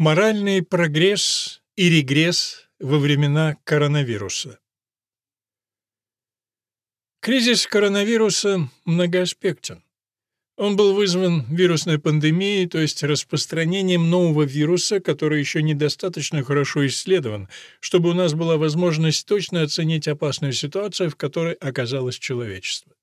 Моральный прогресс и регресс во времена коронавируса. Кризис коронавируса многоаспектен. Он был вызван вирусной пандемией, то есть распространением нового вируса, который еще недостаточно хорошо исследован, чтобы у нас была возможность точно оценить опасную ситуацию, в которой оказалось человечество.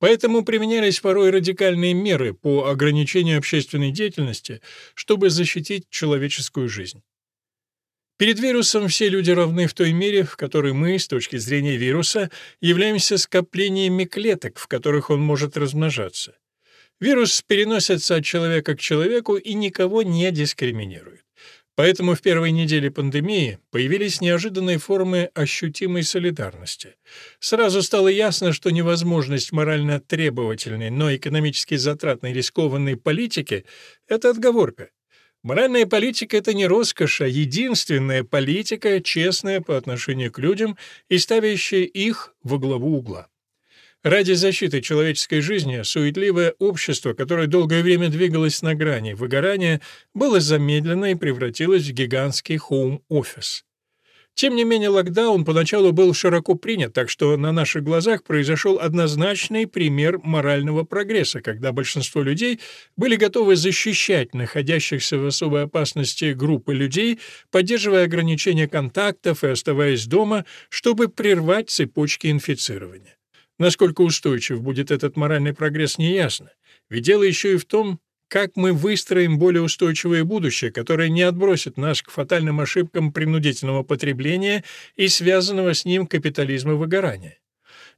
Поэтому применялись порой радикальные меры по ограничению общественной деятельности, чтобы защитить человеческую жизнь. Перед вирусом все люди равны в той мере, в которой мы, с точки зрения вируса, являемся скоплениями клеток, в которых он может размножаться. Вирус переносится от человека к человеку и никого не дискриминирует. Поэтому в первой неделе пандемии появились неожиданные формы ощутимой солидарности. Сразу стало ясно, что невозможность морально требовательной, но экономически затратной рискованной политики — это отговорка. Моральная политика — это не роскошь, а единственная политика, честная по отношению к людям и ставящая их во главу угла. Ради защиты человеческой жизни суетливое общество, которое долгое время двигалось на грани выгорания, было замедлено и превратилось в гигантский хоум-офис. Тем не менее, локдаун поначалу был широко принят, так что на наших глазах произошел однозначный пример морального прогресса, когда большинство людей были готовы защищать находящихся в особой опасности группы людей, поддерживая ограничения контактов и оставаясь дома, чтобы прервать цепочки инфицирования. Насколько устойчив будет этот моральный прогресс, неясно. Ведь дело еще и в том, как мы выстроим более устойчивое будущее, которое не отбросит нас к фатальным ошибкам принудительного потребления и связанного с ним капитализма выгорания.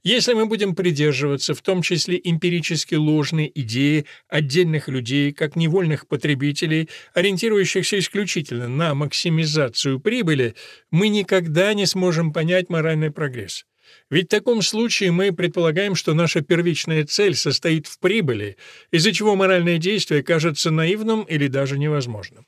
Если мы будем придерживаться в том числе эмпирически ложной идеи отдельных людей как невольных потребителей, ориентирующихся исключительно на максимизацию прибыли, мы никогда не сможем понять моральный прогресс. Ведь в таком случае мы предполагаем, что наша первичная цель состоит в прибыли, из-за чего моральное действие кажется наивным или даже невозможным.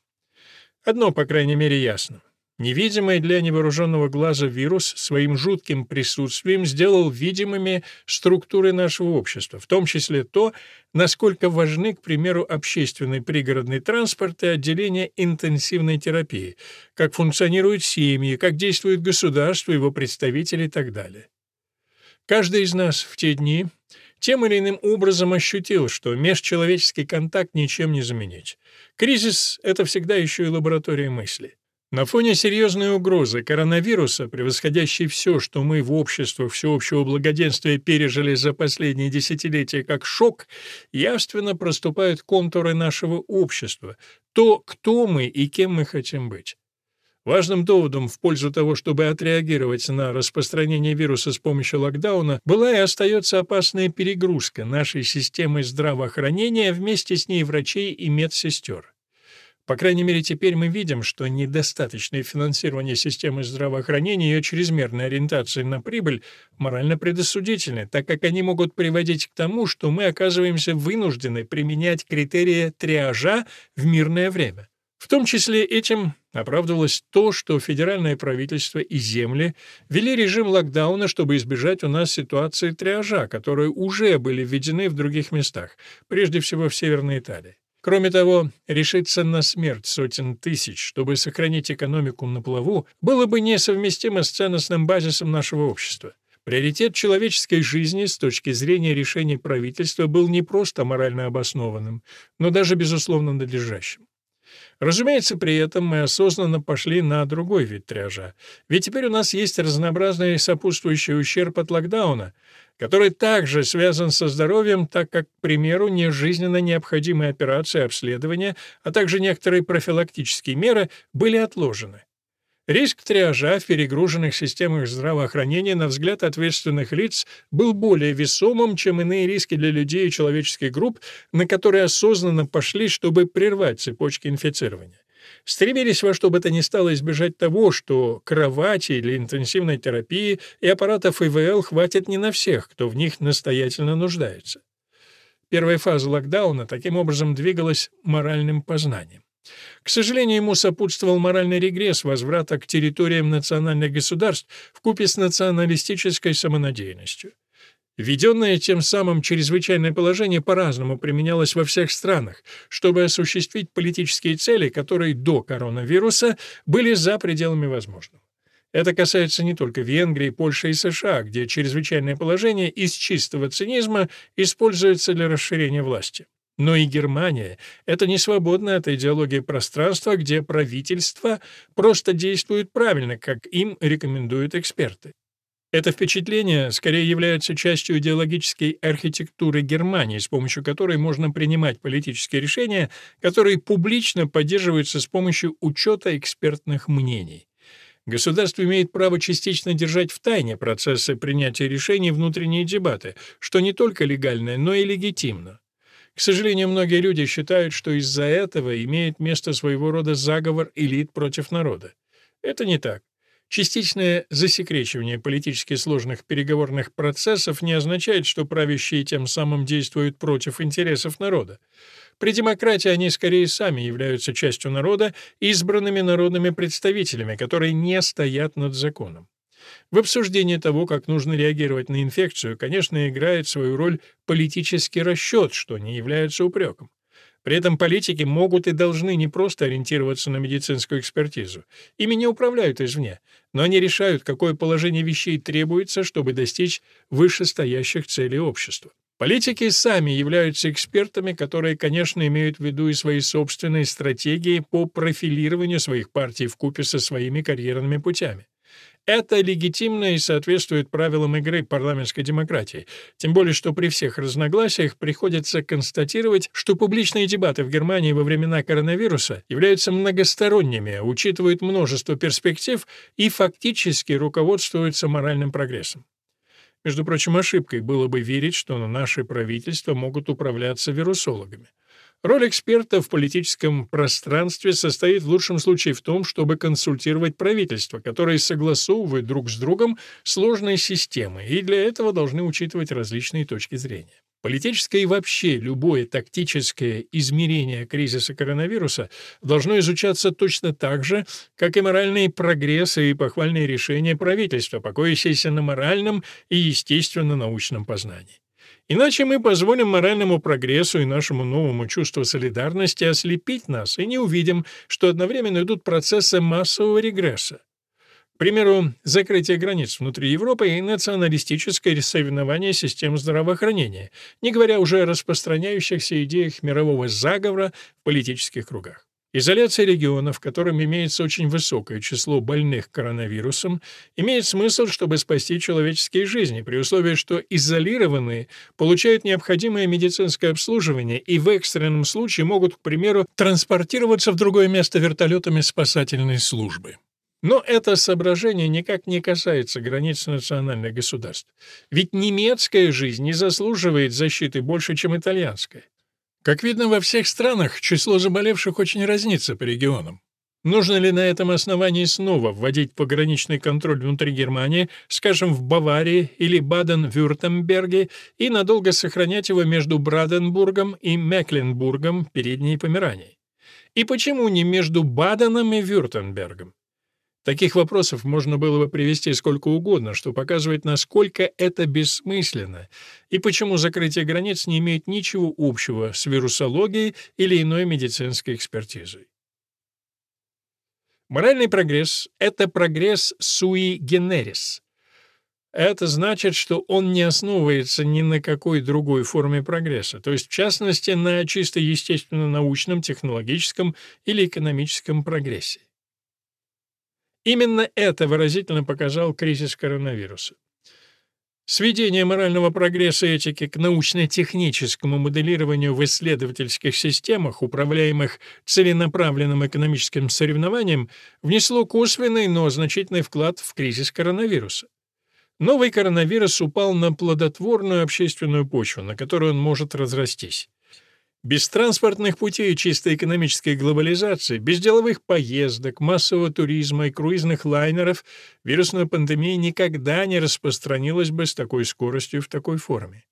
Одно, по крайней мере, ясно. Невидимый для невооруженного глаза вирус своим жутким присутствием сделал видимыми структуры нашего общества, в том числе то, насколько важны, к примеру, общественный пригородный транспорт и отделение интенсивной терапии, как функционируют семьи, как действует государство, его представители и так далее. Каждый из нас в те дни тем или иным образом ощутил, что межчеловеческий контакт ничем не заменить. Кризис — это всегда еще и лаборатория мысли. На фоне серьезной угрозы коронавируса, превосходящей все, что мы в обществах всеобщего благоденствия пережили за последние десятилетия как шок, явственно проступают контуры нашего общества, то, кто мы и кем мы хотим быть. Важным доводом в пользу того, чтобы отреагировать на распространение вируса с помощью локдауна, была и остается опасная перегрузка нашей системы здравоохранения вместе с ней врачей и медсестер. По крайней мере, теперь мы видим, что недостаточное финансирование системы здравоохранения и ее чрезмерная ориентация на прибыль морально предосудительны, так как они могут приводить к тому, что мы оказываемся вынуждены применять критерии триажа в мирное время. В том числе этим оправдывалось то, что федеральное правительство и земли ввели режим локдауна, чтобы избежать у нас ситуации триажа, которые уже были введены в других местах, прежде всего в Северной Италии. Кроме того, решиться на смерть сотен тысяч, чтобы сохранить экономику на плаву, было бы несовместимо с ценностным базисом нашего общества. Приоритет человеческой жизни с точки зрения решений правительства был не просто морально обоснованным, но даже, безусловно, надлежащим. Разумеется, при этом мы осознанно пошли на другой вид триажа. Ведь теперь у нас есть разнообразный сопутствующий ущерб от локдауна, который также связан со здоровьем, так как, к примеру, нежизненно необходимые операции обследования, а также некоторые профилактические меры были отложены. Риск триажа в перегруженных системах здравоохранения, на взгляд ответственных лиц, был более весомым, чем иные риски для людей и человеческих групп, на которые осознанно пошли, чтобы прервать цепочки инфицирования. Стремились во что бы то ни стало избежать того, что кровати для интенсивной терапии и аппаратов ИВЛ хватит не на всех, кто в них настоятельно нуждается. Первая фаза локдауна таким образом двигалась моральным познанием. К сожалению, ему сопутствовал моральный регресс возврата к территориям национальных государств вкупе с националистической самонадеянностью. Введенное тем самым чрезвычайное положение по-разному применялось во всех странах, чтобы осуществить политические цели, которые до коронавируса были за пределами возможного. Это касается не только Венгрии, Польши и США, где чрезвычайное положение из чистого цинизма используется для расширения власти. Но и Германия — это не свободное от идеологии пространство, где правительство просто действует правильно, как им рекомендуют эксперты. Это впечатление скорее является частью идеологической архитектуры Германии, с помощью которой можно принимать политические решения, которые публично поддерживаются с помощью учета экспертных мнений. Государство имеет право частично держать в тайне процессы принятия решений внутренние дебаты, что не только легально, но и легитимно. К сожалению, многие люди считают, что из-за этого имеет место своего рода заговор элит против народа. Это не так. Частичное засекречивание политически сложных переговорных процессов не означает, что правящие тем самым действуют против интересов народа. При демократии они скорее сами являются частью народа, избранными народными представителями, которые не стоят над законом. В обсуждении того, как нужно реагировать на инфекцию, конечно, играет свою роль политический расчет, что не является упреком. При этом политики могут и должны не просто ориентироваться на медицинскую экспертизу. Ими не управляют извне, но они решают, какое положение вещей требуется, чтобы достичь вышестоящих целей общества. Политики сами являются экспертами, которые, конечно, имеют в виду и свои собственные стратегии по профилированию своих партий в купе со своими карьерными путями. Это легитимно и соответствует правилам игры парламентской демократии, тем более что при всех разногласиях приходится констатировать, что публичные дебаты в Германии во времена коронавируса являются многосторонними, учитывают множество перспектив и фактически руководствуются моральным прогрессом. Между прочим, ошибкой было бы верить, что наши правительства могут управляться вирусологами. Роль эксперта в политическом пространстве состоит в лучшем случае в том, чтобы консультировать правительства, которые согласовывают друг с другом сложные системы, и для этого должны учитывать различные точки зрения. Политическое и вообще любое тактическое измерение кризиса коронавируса должно изучаться точно так же, как и моральные прогрессы и похвальные решения правительства, покоящиеся на моральном и естественно-научном познании. Иначе мы позволим моральному прогрессу и нашему новому чувству солидарности ослепить нас и не увидим, что одновременно идут процессы массового регресса. К примеру, закрытие границ внутри Европы и националистическое соревнование систем здравоохранения, не говоря уже о распространяющихся идеях мирового заговора в политических кругах. Изоляция регионов, в котором имеется очень высокое число больных коронавирусом, имеет смысл, чтобы спасти человеческие жизни, при условии, что изолированные получают необходимое медицинское обслуживание и в экстренном случае могут, к примеру, транспортироваться в другое место вертолетами спасательной службы. Но это соображение никак не касается границ национальных государств. Ведь немецкая жизнь не заслуживает защиты больше, чем итальянская. Как видно, во всех странах число заболевших очень разнится по регионам. Нужно ли на этом основании снова вводить пограничный контроль внутри Германии, скажем, в Баварии или Баден-Вюртемберге, и надолго сохранять его между Браденбургом и Мекленбургом, Передней Померанией? И почему не между Баденом и Вюртембергом? Таких вопросов можно было бы привести сколько угодно, что показывает, насколько это бессмысленно, и почему закрытие границ не имеет ничего общего с вирусологией или иной медицинской экспертизой. Моральный прогресс — это прогресс sui generis. Это значит, что он не основывается ни на какой другой форме прогресса, то есть, в частности, на чисто естественно-научном, технологическом или экономическом прогрессе. Именно это выразительно показал кризис коронавируса. Сведение морального прогресса этики к научно-техническому моделированию в исследовательских системах, управляемых целенаправленным экономическим соревнованием, внесло косвенный, но значительный вклад в кризис коронавируса. Новый коронавирус упал на плодотворную общественную почву, на которой он может разрастись. Без транспортных путей и чисто экономической глобализации, без деловых поездок, массового туризма и круизных лайнеров вирусная пандемия никогда не распространилась бы с такой скоростью в такой форме.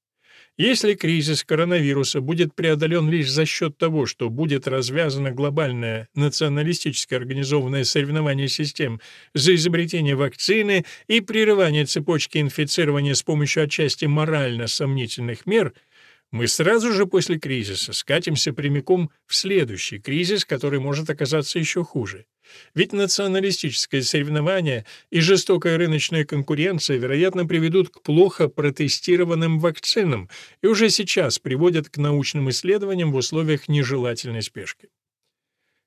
Если кризис коронавируса будет преодолен лишь за счет того, что будет развязано глобальное националистически организованное соревнование систем за изобретение вакцины и прерывание цепочки инфицирования с помощью отчасти морально сомнительных мер – мы сразу же после кризиса скатимся прямиком в следующий кризис, который может оказаться еще хуже. Ведь националистическое соревнование и жестокая рыночная конкуренция, вероятно, приведут к плохо протестированным вакцинам и уже сейчас приводят к научным исследованиям в условиях нежелательной спешки.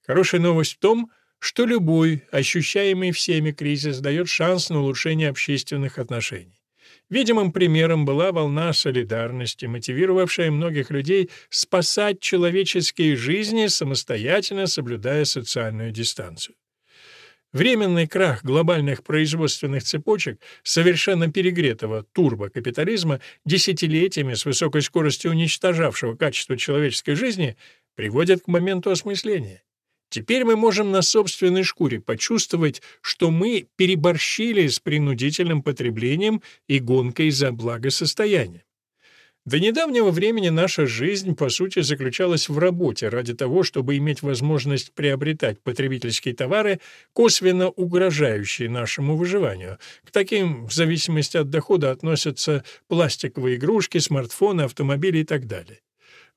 Хорошая новость в том, что любой ощущаемый всеми кризис дает шанс на улучшение общественных отношений. Видимым примером была волна солидарности, мотивировавшая многих людей спасать человеческие жизни, самостоятельно соблюдая социальную дистанцию. Временный крах глобальных производственных цепочек, совершенно перегретого турбокапитализма, десятилетиями с высокой скоростью уничтожавшего качество человеческой жизни, приводит к моменту осмысления. Теперь мы можем на собственной шкуре почувствовать, что мы переборщили с принудительным потреблением и гонкой за благосостояние. До недавнего времени наша жизнь, по сути, заключалась в работе ради того, чтобы иметь возможность приобретать потребительские товары, косвенно угрожающие нашему выживанию. К таким, в зависимости от дохода, относятся пластиковые игрушки, смартфоны, автомобили и так далее.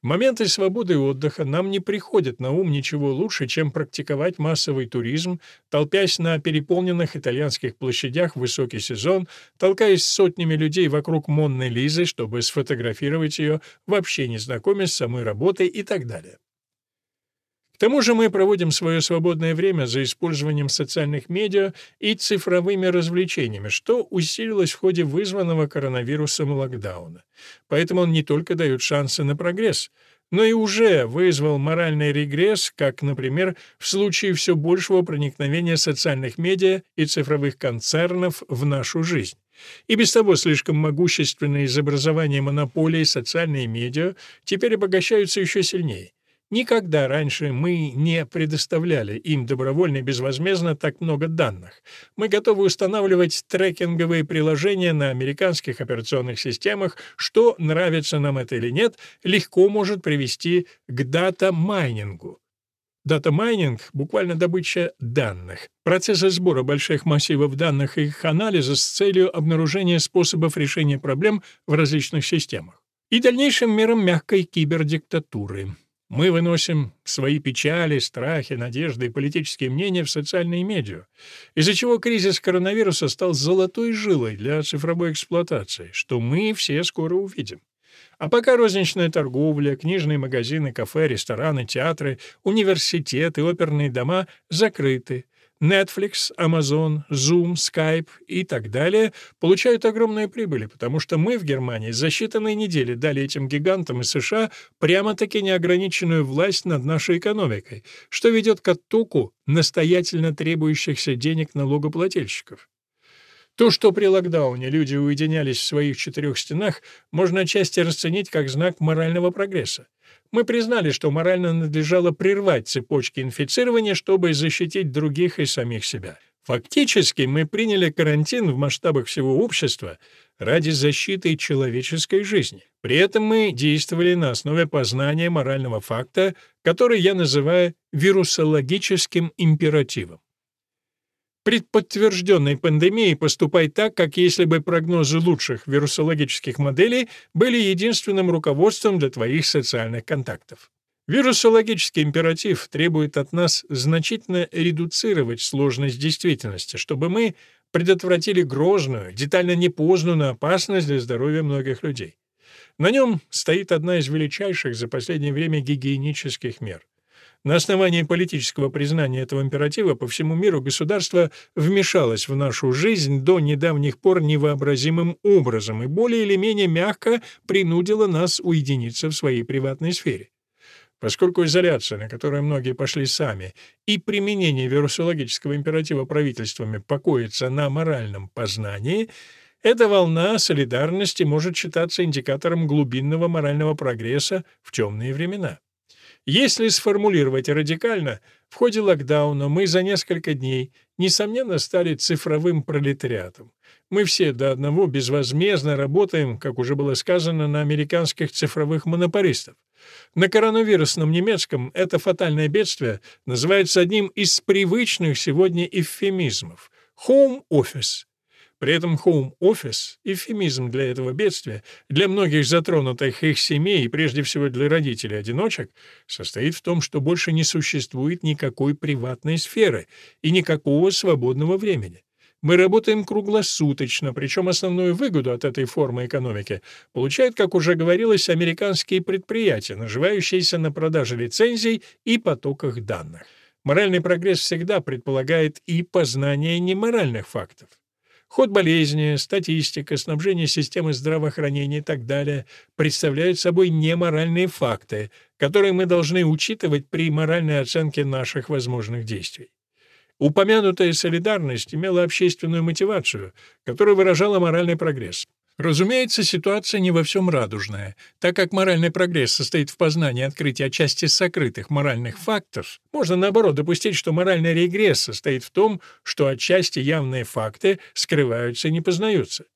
В моменты свободы и отдыха нам не приходит на ум ничего лучше, чем практиковать массовый туризм, толпясь на переполненных итальянских площадях в высокий сезон, толкаясь сотнями людей вокруг Монны Лизы, чтобы сфотографировать ее, вообще не знакомясь с самой работой и так далее. К тому же мы проводим свое свободное время за использованием социальных медиа и цифровыми развлечениями, что усилилось в ходе вызванного коронавирусом локдауна. Поэтому он не только дает шансы на прогресс, но и уже вызвал моральный регресс, как, например, в случае все большего проникновения социальных медиа и цифровых концернов в нашу жизнь. И без того слишком могущественные из образования монополии социальные медиа теперь обогащаются еще сильнее. Никогда раньше мы не предоставляли им добровольно и безвозмездно так много данных. Мы готовы устанавливать трекинговые приложения на американских операционных системах, что, нравится нам это или нет, легко может привести к дата-майнингу. Дата-майнинг — буквально добыча данных, процессы сбора больших массивов данных и их анализа с целью обнаружения способов решения проблем в различных системах. И дальнейшим мерам мягкой кибердиктатуры — мы выносим свои печали, страхи, надежды и политические мнения в социальные медиа, из-за чего кризис коронавируса стал золотой жилой для цифровой эксплуатации, что мы все скоро увидим. А пока розничная торговля, книжные магазины, кафе, рестораны, театры, университеты, оперные дома закрыты, Netflix, Amazon, Zoom, Skype и так далее получают огромные прибыли, потому что мы в Германии за считанные недели дали этим гигантам из США прямо-таки неограниченную власть над нашей экономикой, что ведет к оттоку настоятельно требующихся денег налогоплательщиков. То, что при локдауне люди уединялись в своих четырех стенах, можно отчасти расценить как знак морального прогресса. Мы признали, что морально надлежало прервать цепочки инфицирования, чтобы защитить других и самих себя. Фактически мы приняли карантин в масштабах всего общества ради защиты человеческой жизни. При этом мы действовали на основе познания морального факта, который я называю вирусологическим императивом. При подтвержденной пандемии поступай так, как если бы прогнозы лучших вирусологических моделей были единственным руководством для твоих социальных контактов. Вирусологический императив требует от нас значительно редуцировать сложность действительности, чтобы мы предотвратили грозную, детально непознанную опасность для здоровья многих людей. На нем стоит одна из величайших за последнее время гигиенических мер — на основании политического признания этого императива по всему миру государство вмешалось в нашу жизнь до недавних пор невообразимым образом и более или менее мягко принудило нас уединиться в своей приватной сфере. Поскольку изоляция, на которую многие пошли сами, и применение вирусологического императива правительствами покоится на моральном познании, эта волна солидарности может считаться индикатором глубинного морального прогресса в темные времена. Если сформулировать радикально, в ходе локдауна мы за несколько дней, несомненно, стали цифровым пролетариатом. Мы все до одного безвозмездно работаем, как уже было сказано, на американских цифровых монополистов. На коронавирусном немецком это фатальное бедствие называется одним из привычных сегодня эвфемизмов – home office. При этом home office – эвфемизм для этого бедствия, для многих затронутых их семей и прежде всего для родителей-одиночек, состоит в том, что больше не существует никакой приватной сферы и никакого свободного времени. Мы работаем круглосуточно, причем основную выгоду от этой формы экономики получают, как уже говорилось, американские предприятия, наживающиеся на продаже лицензий и потоках данных. Моральный прогресс всегда предполагает и познание неморальных фактов. Ход болезни, статистика, снабжение системы здравоохранения и так далее представляют собой неморальные факты, которые мы должны учитывать при моральной оценке наших возможных действий. Упомянутая солидарность имела общественную мотивацию, которая выражала моральный прогресс. Разумеется, ситуация не во всем радужная. Так как моральный прогресс состоит в познании открытия отчасти сокрытых моральных фактов, можно, наоборот, допустить, что моральный регресс состоит в том, что отчасти явные факты скрываются и не познаются.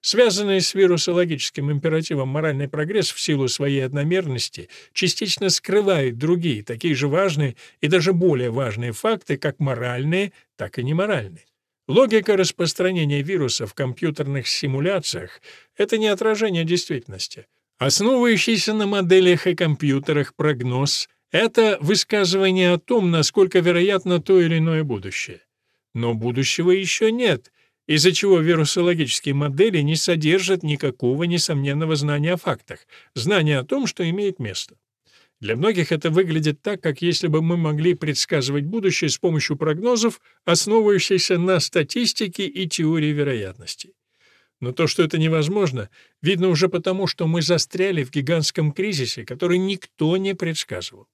Связанный с вирусологическим императивом моральный прогресс в силу своей одномерности частично скрывает другие, такие же важные и даже более важные факты, как моральные, так и неморальные. Логика распространения вируса в компьютерных симуляциях — это не отражение действительности. Основывающийся на моделях и компьютерах прогноз — это высказывание о том, насколько вероятно то или иное будущее. Но будущего еще нет — из-за чего вирусологические модели не содержат никакого несомненного знания о фактах, знания о том, что имеет место. Для многих это выглядит так, как если бы мы могли предсказывать будущее с помощью прогнозов, основывающихся на статистике и теории вероятностей. Но то, что это невозможно, видно уже потому, что мы застряли в гигантском кризисе, который никто не предсказывал.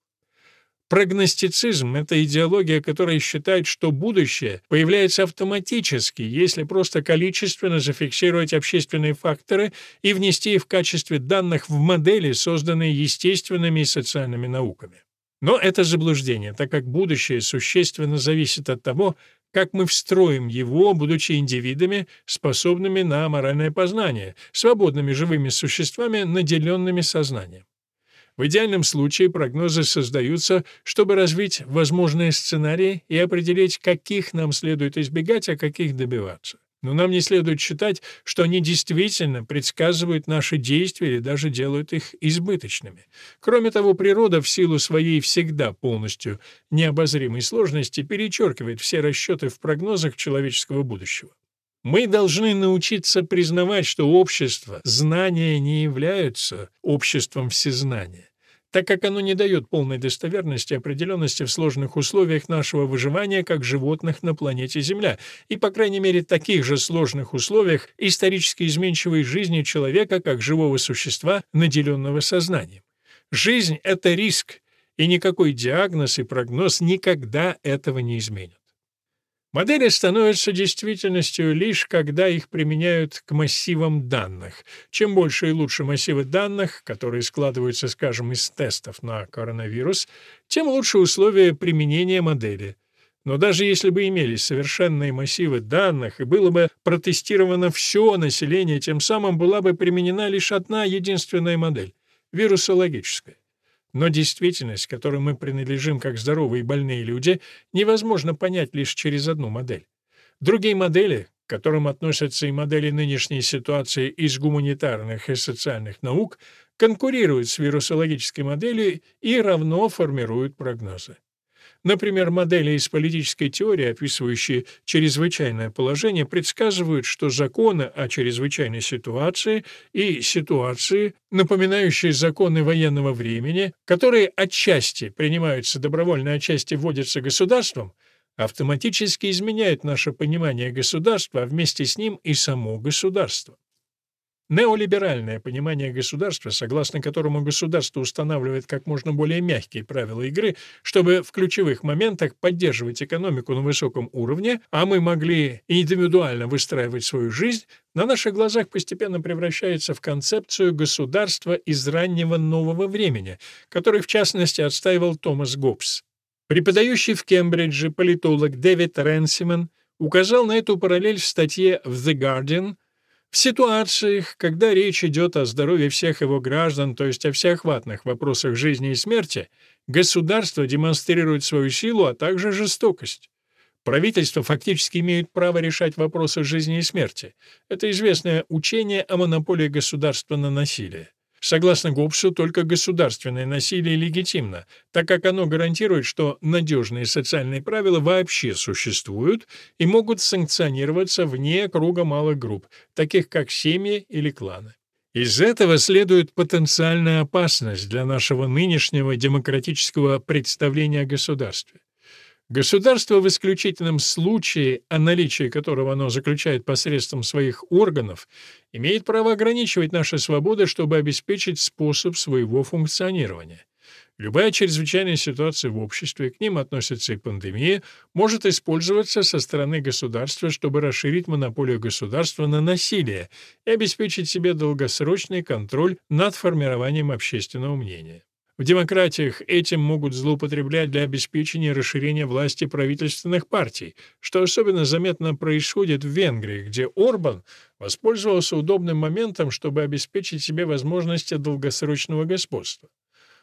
Прогностицизм — это идеология, которая считает, что будущее появляется автоматически, если просто количественно зафиксировать общественные факторы и внести их в качестве данных в модели, созданные естественными и социальными науками. Но это заблуждение, так как будущее существенно зависит от того, как мы встроим его, будучи индивидами, способными на моральное познание, свободными живыми существами, наделенными сознанием. В идеальном случае прогнозы создаются, чтобы развить возможные сценарии и определить, каких нам следует избегать, а каких добиваться. Но нам не следует считать, что они действительно предсказывают наши действия или даже делают их избыточными. Кроме того, природа в силу своей всегда полностью необозримой сложности перечеркивает все расчеты в прогнозах человеческого будущего. Мы должны научиться признавать, что общество знания не являются обществом всезнания, так как оно не дает полной достоверности и определенности в сложных условиях нашего выживания как животных на планете Земля, и, по крайней мере, таких же сложных условиях исторически изменчивой жизни человека как живого существа, наделенного сознанием. Жизнь — это риск, и никакой диагноз и прогноз никогда этого не изменят. Модели становятся действительностью лишь когда их применяют к массивам данных. Чем больше и лучше массивы данных, которые складываются, скажем, из тестов на коронавирус, тем лучше условия применения модели. Но даже если бы имелись совершенные массивы данных и было бы протестировано все население, тем самым была бы применена лишь одна единственная модель — вирусологическая. Но действительность, которой мы принадлежим как здоровые и больные люди, невозможно понять лишь через одну модель. Другие модели, к которым относятся и модели нынешней ситуации из гуманитарных и социальных наук, конкурируют с вирусологической моделью и равно формируют прогнозы. Например, модели из политической теории, описывающие чрезвычайное положение, предсказывают, что законы о чрезвычайной ситуации и ситуации, напоминающие законы военного времени, которые отчасти принимаются добровольно, отчасти вводятся государством, автоматически изменяют наше понимание государства, а вместе с ним и само государство. Неолиберальное понимание государства, согласно которому государство устанавливает как можно более мягкие правила игры, чтобы в ключевых моментах поддерживать экономику на высоком уровне, а мы могли индивидуально выстраивать свою жизнь, на наших глазах постепенно превращается в концепцию государства из раннего нового времени, который, в частности, отстаивал Томас Гоббс. Преподающий в Кембридже политолог Дэвид Ренсиман указал на эту параллель в статье в The Guardian – в ситуациях, когда речь идет о здоровье всех его граждан, то есть о всеохватных вопросах жизни и смерти, государство демонстрирует свою силу, а также жестокость. Правительства фактически имеют право решать вопросы жизни и смерти. Это известное учение о монополии государства на насилие. Согласно Гоббсу, только государственное насилие легитимно, так как оно гарантирует, что надежные социальные правила вообще существуют и могут санкционироваться вне круга малых групп, таких как семьи или кланы. Из этого следует потенциальная опасность для нашего нынешнего демократического представления о государстве. Государство в исключительном случае, о наличии которого оно заключает посредством своих органов, имеет право ограничивать наши свободы, чтобы обеспечить способ своего функционирования. Любая чрезвычайная ситуация в обществе, к ним относится и пандемия, может использоваться со стороны государства, чтобы расширить монополию государства на насилие и обеспечить себе долгосрочный контроль над формированием общественного мнения. В демократиях этим могут злоупотреблять для обеспечения расширения власти правительственных партий, что особенно заметно происходит в Венгрии, где Орбан воспользовался удобным моментом, чтобы обеспечить себе возможности долгосрочного господства.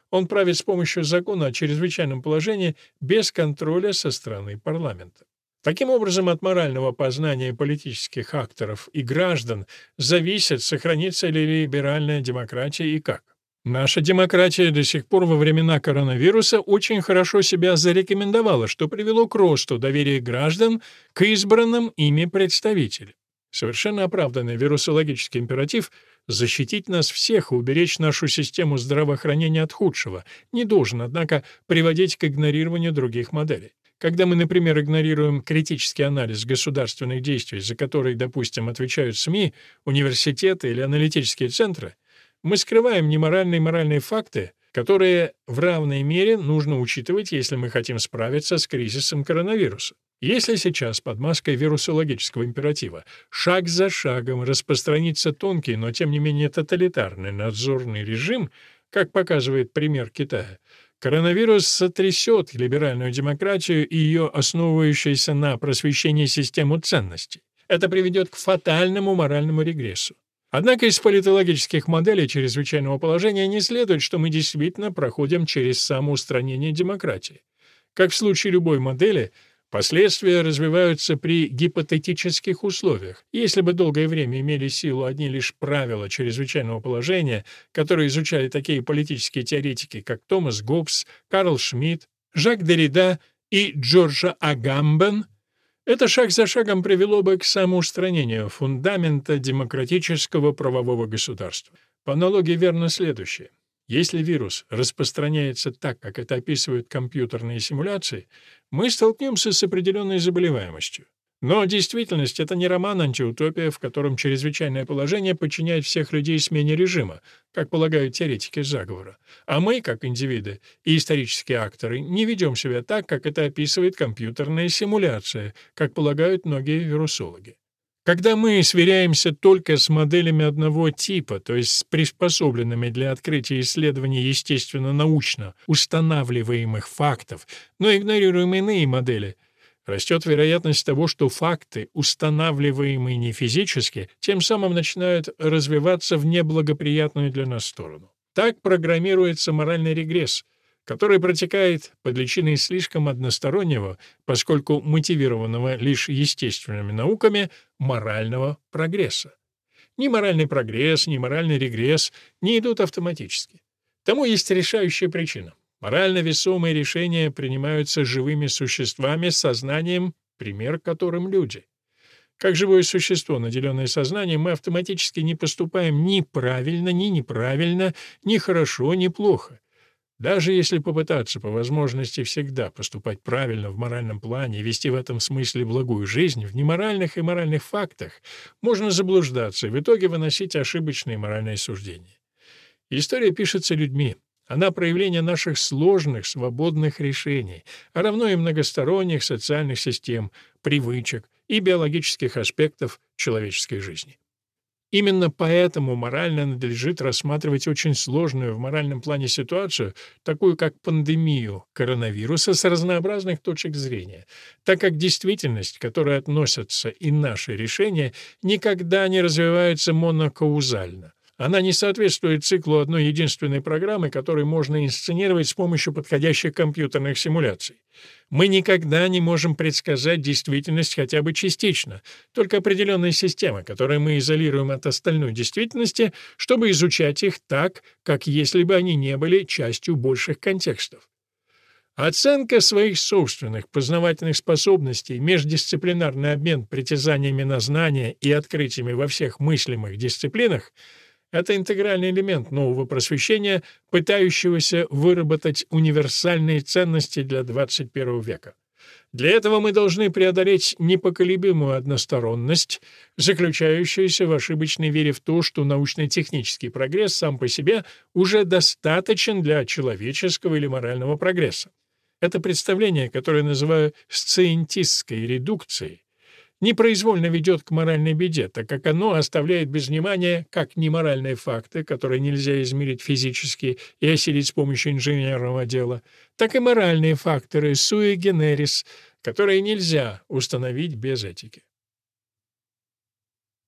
Он правит с помощью закона о чрезвычайном положении без контроля со стороны парламента. Таким образом, от морального познания политических акторов и граждан зависит, сохранится ли либеральная демократия и как. Наша демократия до сих пор во времена коронавируса очень хорошо себя зарекомендовала, что привело к росту доверия граждан к избранным ими представителям. Совершенно оправданный вирусологический императив защитить нас всех и уберечь нашу систему здравоохранения от худшего не должен, однако, приводить к игнорированию других моделей. Когда мы, например, игнорируем критический анализ государственных действий, за которые, допустим, отвечают СМИ, университеты или аналитические центры, мы скрываем неморальные и моральные факты, которые в равной мере нужно учитывать, если мы хотим справиться с кризисом коронавируса. Если сейчас под маской вирусологического императива шаг за шагом распространится тонкий, но тем не менее тоталитарный надзорный режим, как показывает пример Китая, коронавирус сотрясет либеральную демократию и ее основывающуюся на просвещении систему ценностей. Это приведет к фатальному моральному регрессу. Однако из политологических моделей чрезвычайного положения не следует, что мы действительно проходим через самоустранение демократии. Как в случае любой модели, последствия развиваются при гипотетических условиях. Если бы долгое время имели силу одни лишь правила чрезвычайного положения, которые изучали такие политические теоретики, как Томас Гоббс, Карл Шмидт, Жак Деррида и Джорджа Агамбен, это шаг за шагом привело бы к самоустранению фундамента демократического правового государства. По аналогии верно следующее. Если вирус распространяется так, как это описывают компьютерные симуляции, мы столкнемся с определенной заболеваемостью. Но действительность — это не роман-антиутопия, в котором чрезвычайное положение подчиняет всех людей смене режима, как полагают теоретики заговора. А мы, как индивиды и исторические акторы, не ведем себя так, как это описывает компьютерная симуляция, как полагают многие вирусологи. Когда мы сверяемся только с моделями одного типа, то есть с приспособленными для открытия исследований естественно-научно устанавливаемых фактов, но игнорируем иные модели — растет вероятность того, что факты, устанавливаемые не физически, тем самым начинают развиваться в неблагоприятную для нас сторону. Так программируется моральный регресс, который протекает под личиной слишком одностороннего, поскольку мотивированного лишь естественными науками, морального прогресса. Ни моральный прогресс, ни моральный регресс не идут автоматически. Тому есть решающая причина. Морально весомые решения принимаются живыми существами с сознанием, пример которым люди. Как живое существо, наделенное сознанием, мы автоматически не поступаем ни правильно, ни неправильно, ни хорошо, ни плохо. Даже если попытаться по возможности всегда поступать правильно в моральном плане и вести в этом смысле благую жизнь, в неморальных и моральных фактах можно заблуждаться и в итоге выносить ошибочные моральные суждения. История пишется людьми. Она проявление наших сложных, свободных решений, а равно и многосторонних социальных систем, привычек и биологических аспектов человеческой жизни. Именно поэтому морально надлежит рассматривать очень сложную в моральном плане ситуацию, такую как пандемию коронавируса с разнообразных точек зрения, так как действительность, к которой относятся и наши решения, никогда не развивается монокаузально. Она не соответствует циклу одной единственной программы, которую можно инсценировать с помощью подходящих компьютерных симуляций. Мы никогда не можем предсказать действительность хотя бы частично, только определенные системы, которые мы изолируем от остальной действительности, чтобы изучать их так, как если бы они не были частью больших контекстов. Оценка своих собственных познавательных способностей, междисциплинарный обмен притязаниями на знания и открытиями во всех мыслимых дисциплинах — это интегральный элемент нового просвещения, пытающегося выработать универсальные ценности для 21 века. Для этого мы должны преодолеть непоколебимую односторонность, заключающуюся в ошибочной вере в то, что научно-технический прогресс сам по себе уже достаточен для человеческого или морального прогресса. Это представление, которое называю сциентистской редукцией, непроизвольно ведет к моральной беде, так как оно оставляет без внимания как неморальные факты, которые нельзя измерить физически и осилить с помощью инженерного дела, так и моральные факторы sui generis, которые нельзя установить без этики.